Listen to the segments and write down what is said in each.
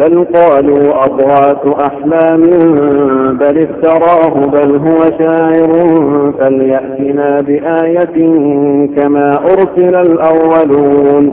بل قالوا أضغاث أحلام بل افتراه بل هو شاعر فليأتنا بآية كما أرسل الأولون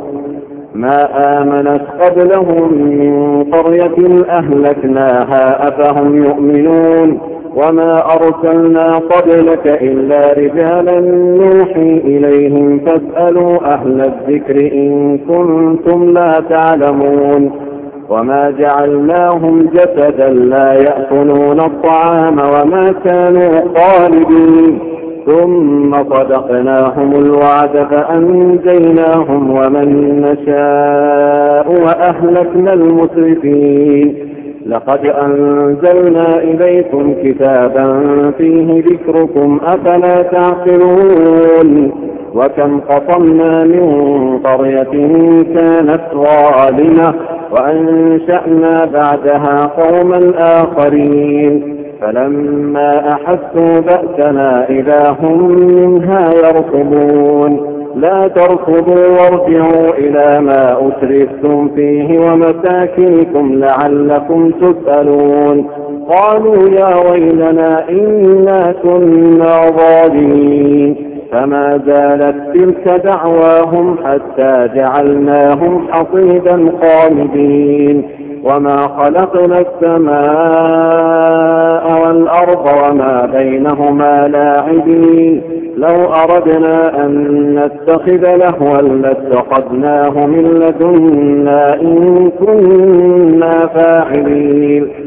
ما آمنت قبلهم من قرية أهلكناها أفهم يؤمنون وما أرسلنا قبلك إلا رجالا نوحي إليهم فاسألوا أهل الذكر إن كنتم لا تعلمون وما جعلناهم جسدا لا يأكلون الطعام وما كانوا خالدين. ثم صدقناهم الوعد فأنجيناهم ومن نشاء وأهلكنا المسرفين. لقد أنزلنا إليكم كتابا فيه ذكركم أفلا تعقلون. وكم قصمنا من قرية كانت ظالمة. وأنشأنا بعدها قوما آخرين. فلما أحسوا بأسنا إذا هم منها يركضون. لا تركضوا وارجعوا إلى ما أسرفتم فيه ومساكنكم لعلكم تسألون. قالوا يا ويلنا إنا كنا ظالمين. فما زالت تلك دعواهم حتى جعلناهم حصيدا خالدين. وما خلقنا السماء والأرض وما بينهما لاعبين. لو أردنا أن نتخذ لهوا لاتخذناه من لدنا إن كنا فاعلين.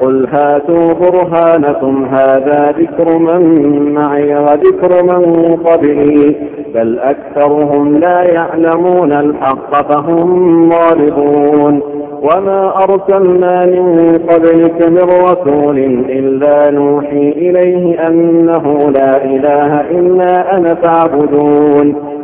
قل هاتوا برهانكم هذا ذكر من معي وذكر من قبلي بل أكثرهم لا يعلمون الحق فهم معرضون وما أرسلنا من قبلك من رسول إلا نوحي إليه أنه لا إله إلا أنا فاعبدون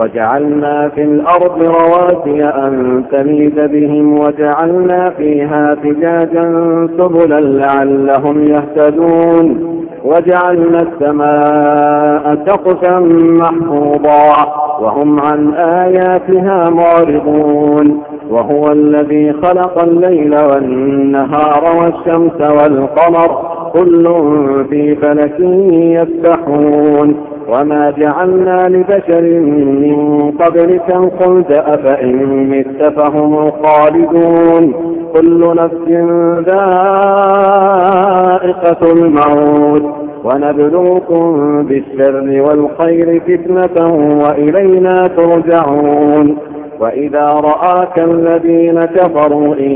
وجعلنا في الأرض رواسي أن تميد بهم وجعلنا فيها فجاجا سبلا لعلهم يهتدون وجعلنا السماء سقفا محفوظا وهم عن آياتها معرضون وهو الذي خلق الليل والنهار والشمس والقمر كل في فلك يسبحون وما جعلنا لبشر من قبلك الخلد أفإن مت فهم الخالدون كل نفس ذائقة الموت ونبلوكم بالشر والخير فتنة وإلينا ترجعون وإذا رآك الذين كفروا إن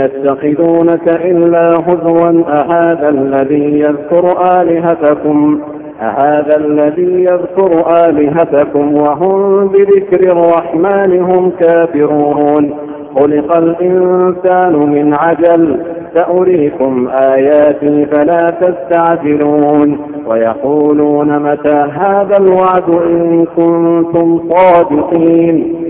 يتخذونك إلا هزوا أهذا الذي يذكر آلهتكم أهذا الذي يذكر آلهتكم وهم بذكر الرحمن هم كافرون. خلق الإنسان من عجل. سأريكم آياتي فلا تستعجلون. ويقولون متى هذا الوعد إن كنتم صادقين.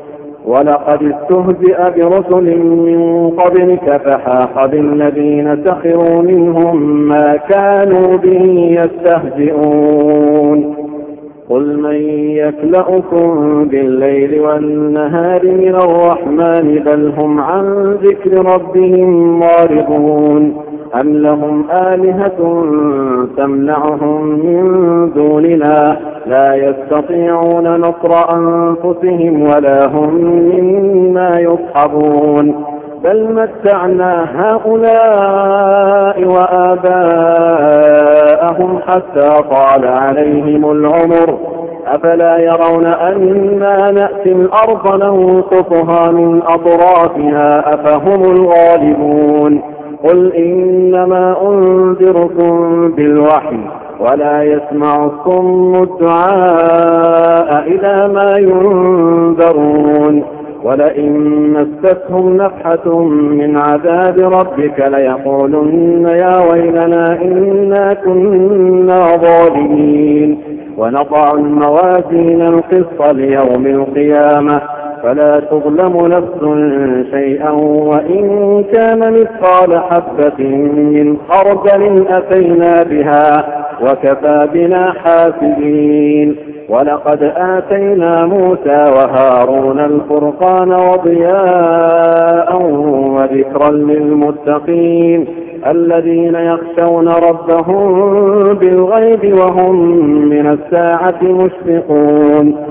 ولقد استهزئ برسل من قبلك فحاق بالذين سخروا منهم ما كانوا به يستهزئون. قل من يكلأكم بالليل والنهار من الرحمن بل هم عن ذكر ربهم معرضون. أم لهم آلهة تمنعهم من دوننا لا يستطيعون نصر أنفسهم ولا هم منا يصحبون بل متعنا هؤلاء وآباءهم حتى طال عليهم العمر أفلا يرون أنا نأتي الأرض ننقصها من أطرافها أفهم الغالبون قل إنما أنذركم بالوحي ولا يسمع الصم الدعاء إذا ما ينذرون ولئن مستهم نفحة من عذاب ربك ليقولن يا ويلنا إنا كنا ظالمين ونضع الموازين القسط ليوم القيامة فلا تظلم نفس شيئا وإن كان مثقال حبة من خردل أتينا بها وكفى بنا حاسبين. ولقد آتينا موسى وهارون الفرقان وضياء وذكرا للمتقين الذين يخشون ربهم بالغيب وهم من الساعة مشفقون.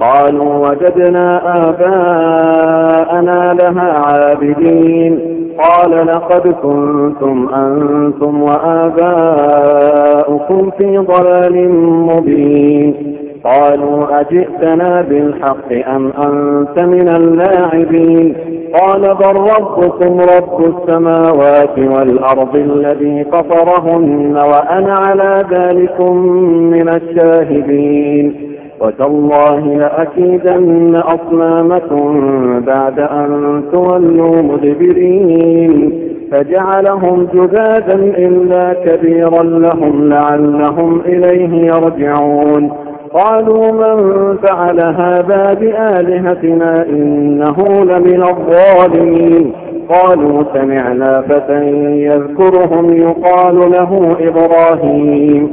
قالوا وجدنا آباءنا لها عابدين. قال لقد كنتم أنتم وآباؤكم في ضلال مبين. قالوا أجئتنا بالحق أم أنت من اللاعبين؟ قال بل ربكم رب السماوات والأرض الذي فطرهن وأنا على ذلكم من الشاهدين. وتالله لأكيدن أصنامكم بعد أن تولوا مدبرين. فجعلهم جذاذا إلا كبيرا لهم لعلهم إليه يرجعون. قالوا من فعل هذا بآلهتنا إنه لمن الظالمين. قالوا سمعنا فتى يذكرهم يقال له إبراهيم.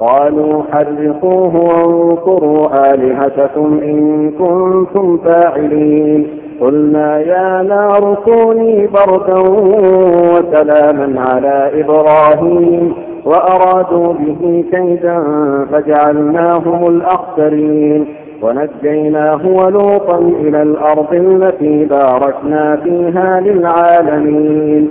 قالوا حرقوه وانصروا آلهتكم إن كنتم فاعلين. قلنا يا نار كوني بردا وسلاما على إبراهيم وأرادوا به كيدا فجعلناهم الأخسرين. ونجيناه ولوطا إلى الأرض التي باركنا فيها للعالمين.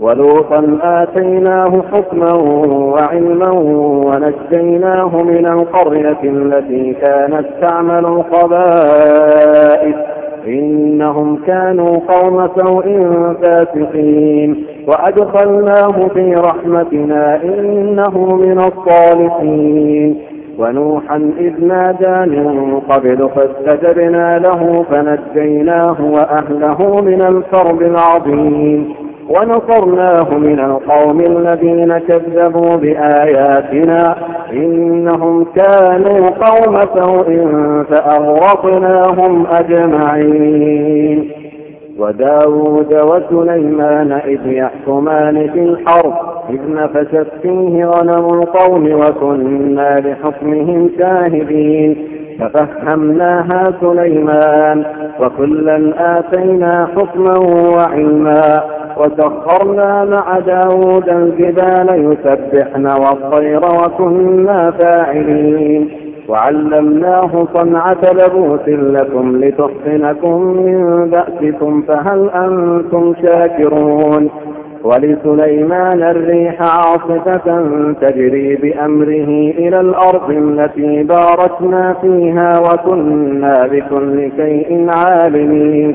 ولوطا آتيناه حكما وعلما ونجيناه من القرية التي كانت تعمل القبائل. إنهم كانوا قوم سوء فاسقين. وأدخلناه في رحمتنا إنه من الصالحين. ونوحا إذ نادى من قبل فاستجبنا له فنجيناه وأهله من الكرب العظيم. ونصرناه من القوم الذين كذبوا بآياتنا إنهم كانوا قوم سوء فأغرقناهم أجمعين. وداود وسليمان إذ يحكمان في الحرب إذ نفشت فيه غنم القوم وكنا لحكمهم شاهدين. ففهمناها سليمان وكلا آتينا حكما وعلما. وسخرنا مع داود الجبال يسبحن والطير وكنا فاعلين. وعلمناه صنعة لبوس لكم لتحصنكم من بأسكم فهل أنتم شاكرون؟ ولسليمان الريح عاصفة تجري بأمره إلى الأرض التي باركنا فيها وكنا بكل شيء عالمين.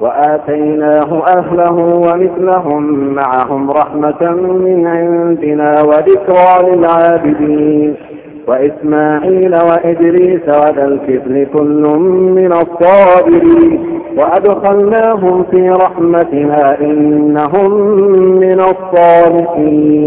وآتيناه أهله ومثلهم معهم رحمة من عندنا وذكرى للعابدين وإسماعيل وإدريس وذا الكفل كل من الصابرين وأدخلناهم في رحمتنا إنهم من الصالحين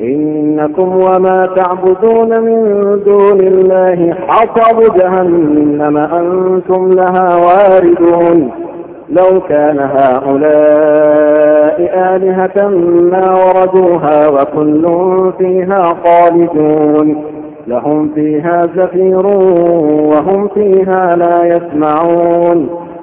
إنكم وما تعبدون من دون الله حطب جهنم أنتم لها واردون. لو كان هؤلاء آلهة ما وردوها وكل فيها خالدون. لهم فيها زفير وهم فيها لا يسمعون.